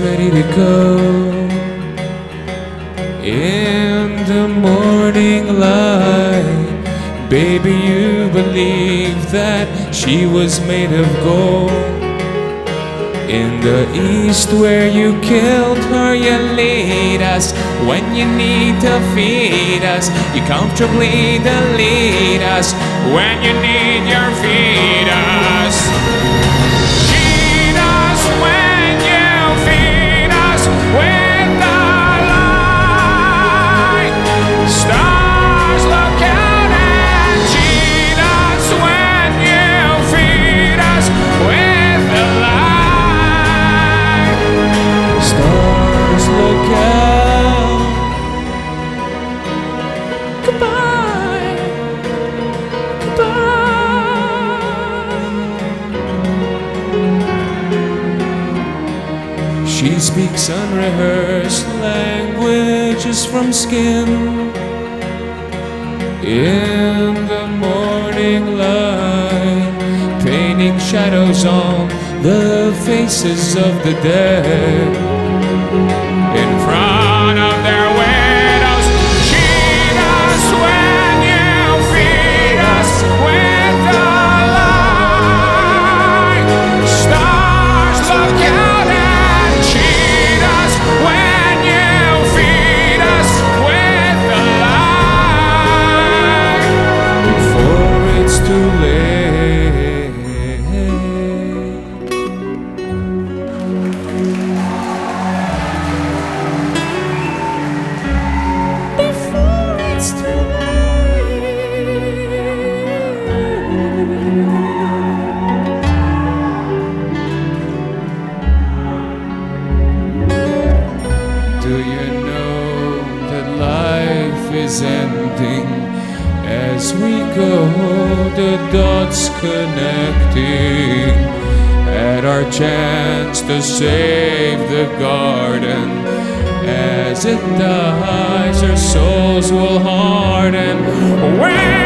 way to go. In the morning light, baby, you believe that she was made of gold. In the east where you killed her, you lead us. When you need to feed us, you comfortably delete us. When you need your feed us. She speaks unrehearsed languages from skin. In the morning light, painting shadows on the faces of the dead. Too late. Before it's too Do you know that life is ending as we go? The dots connecting at our chance to save the garden. As it dies, our souls will harden. With